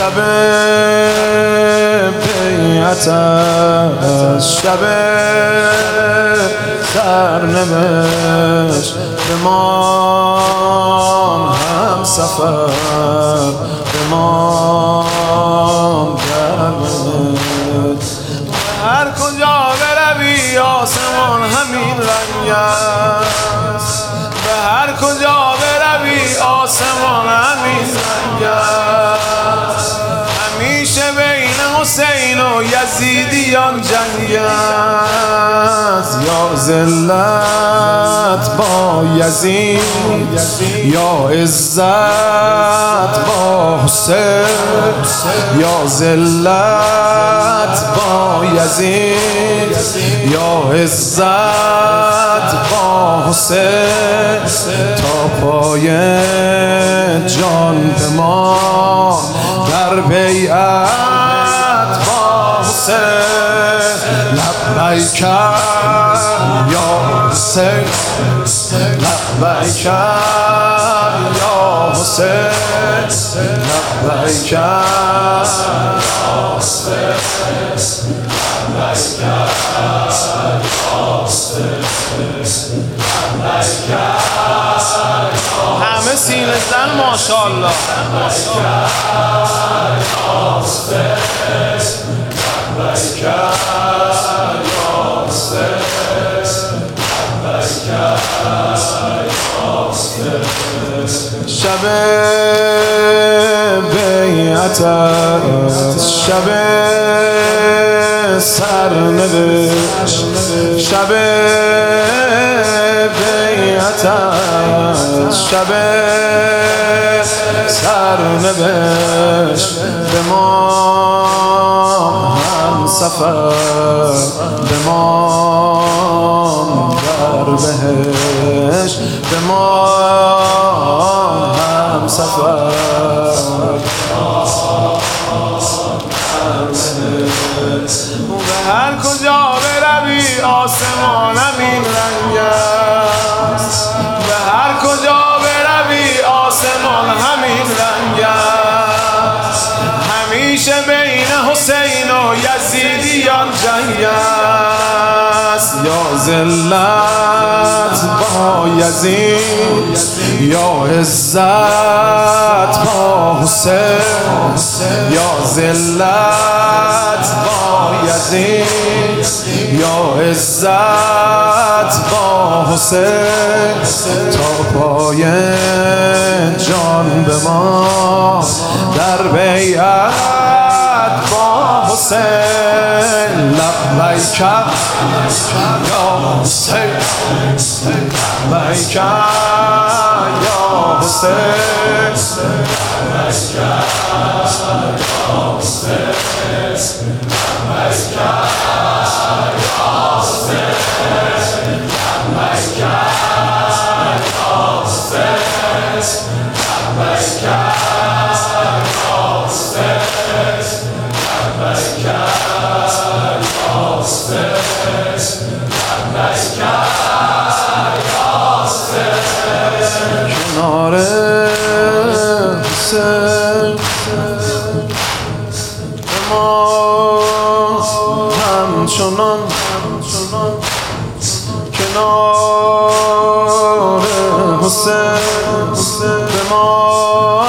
شب بیعت شب سرنوشت بمان هم سفر بمان در هر کجا بروی آسمان همین رنگ است. به هر کجا بروی آسمان همین رنگ است. حسین و یزیدیان جنگ است. یا ذلت با یزید یا عزت با حسین یا ذلت با یزید یا عزت با حسین. تا پای جان به ما در بیعت حسین لبیک یا حسین لبیک یا حسین لبیک یا همه سینه زن ماشاءالله. بیعت شب سرنوشت شب بیعت شب سرنوشت به ما هم سفر. به ما در بهش به ما هم سفر. به هر کجا بروی آسمان همین رنگ است. به هر کجا بروی آسمان همین رنگ است. همیشه بین حسین و یزیدیان جنگ است. یا ذلت با یزید یا عزت با حسین. یا ذلت یزید یا عزت با حسین تا پای جان به ما در بیعت با حسین. Like child, your mistakes. Like child, your mistakes. Like child, your mistakes. Like child, your mistakes. Like child, your mistakes. همچنان کنار حسین به ما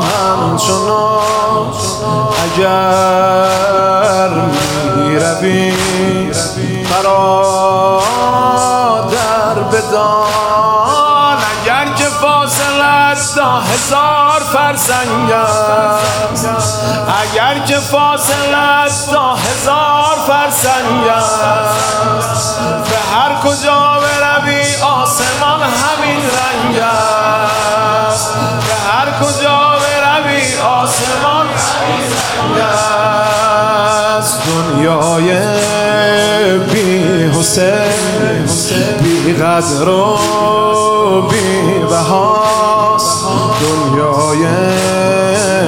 همچنان. اگر می‌روی فاصلت تا هزار فرسنگ اگر که فاصلت تا هزار فرسنگ به هر کجا بروی آسمان همین رنگ به هر کجا بروی آسمان همین رنگ دنیای بی حسین بی قدر و بی بهاست دنیای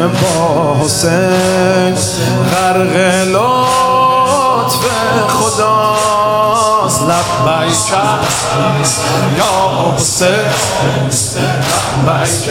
با حسین غرق لطف لب لبیک یا حسین لبیک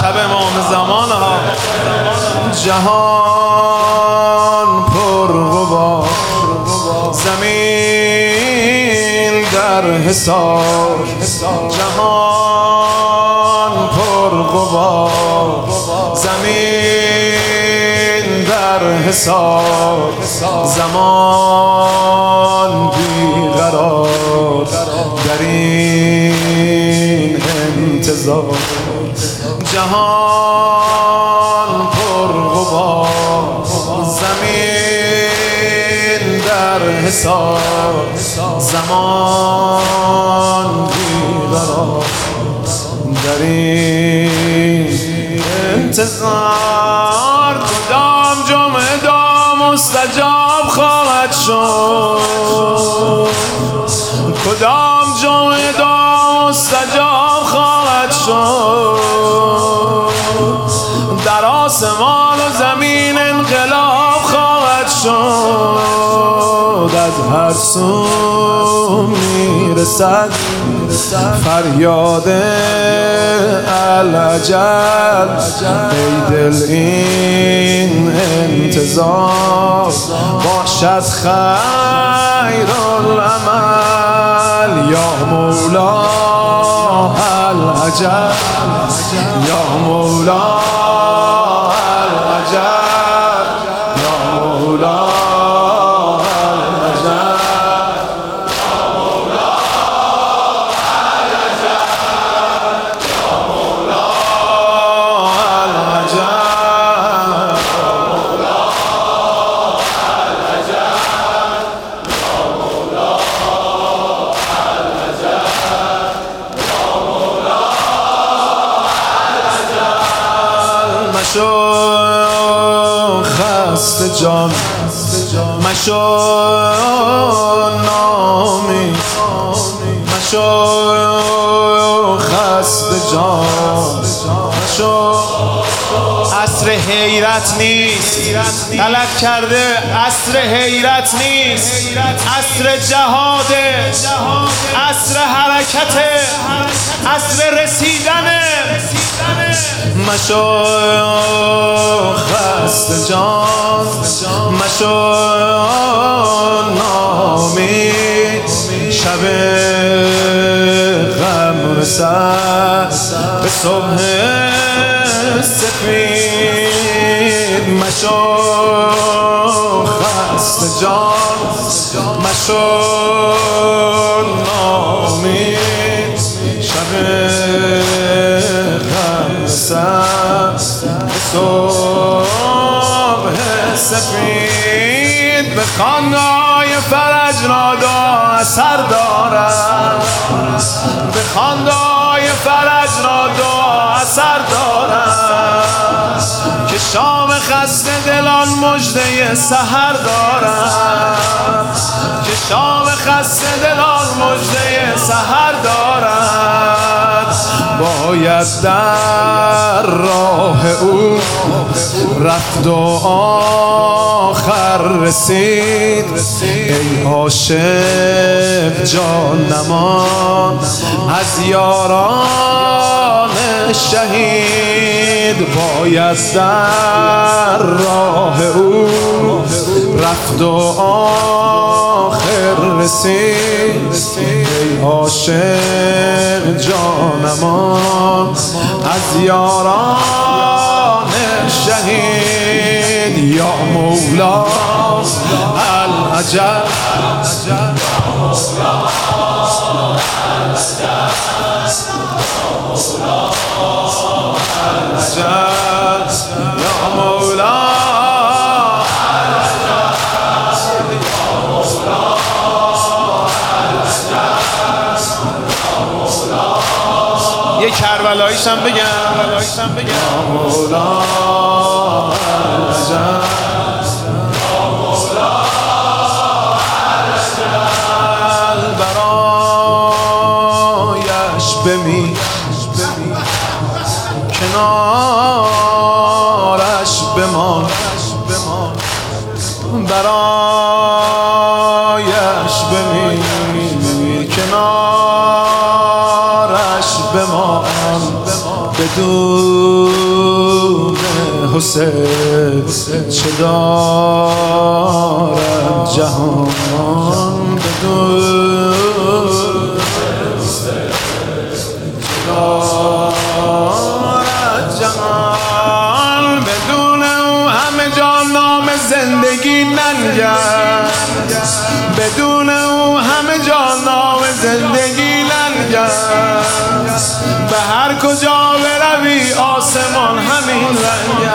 شب امام زمان ها. جهان پر غبار. زمین در حسار جهان پر غبار. زمین در حسار زمان بیقرار. در این جهان پر غبار زمین در حساب زمان بیقرار. در این انتظار شد از هر سو می‌رسد. فریاد العجل ای دل این انتظار باشد خیر العمل یا مولا العجل یا مولا خسته جان. مشو نامی. مشو خسته جان. مشو. عصر حیرت نیست. طلب کرده عصر حیرت نیست. عصر جهاده عصر حرکت. عصر رسیدنه مشو خست جان مشو نامید شب غم رسد به صبح سفید مشو خست جان مشو به صبح سفید به خانای فرج را دا اثر دارد. به خاندای فرج را دا اثر دارد. که شام خسته دلان مجده سهر دارد. که شام خسته دلان مجده سهر دارد. باید در راه او رفت و آخر رسید. ای عاشق جان نمان از یاران شهید. باید در راه او رفت و آخر رسید. ای عاشق جانمان از یاران شهید یا مولا العجل مولا کربلاییشم بگم کربلاییشم بگم. کنارش بمان بدون حسین چه دارد جهان بدون جهان بدون همه جان نام زندگی ننگرد بدون او همه جان نام زندگی ننگرد به هر کجا بروی آسمان همین رنگ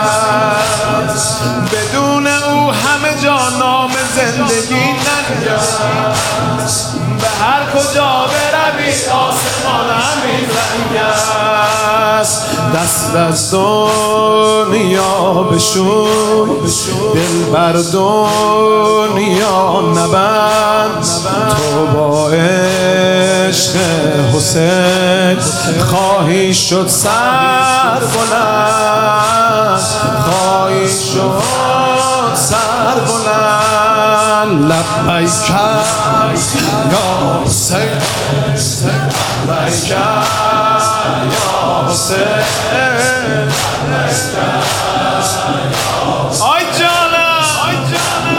بدون او همه جان نام زندگی ننگرد به هر کجا بروی آسمان همین رنگ دست از دنیا بشون دل بر دنیا نبند. تو با عشق حسین خواهی شد سر بلند. خواهی شد سر بلند. لبیک یا حسین لبیک یا آی جانم آی جانم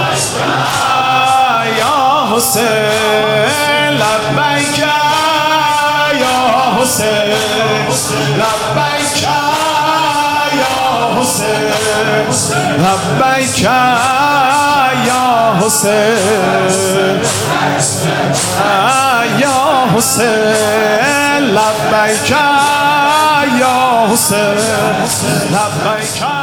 یا حسین لبیک یا حسین لبیک یا حسین لبیک حسین یا حسین لبیک یا حسین لبیک.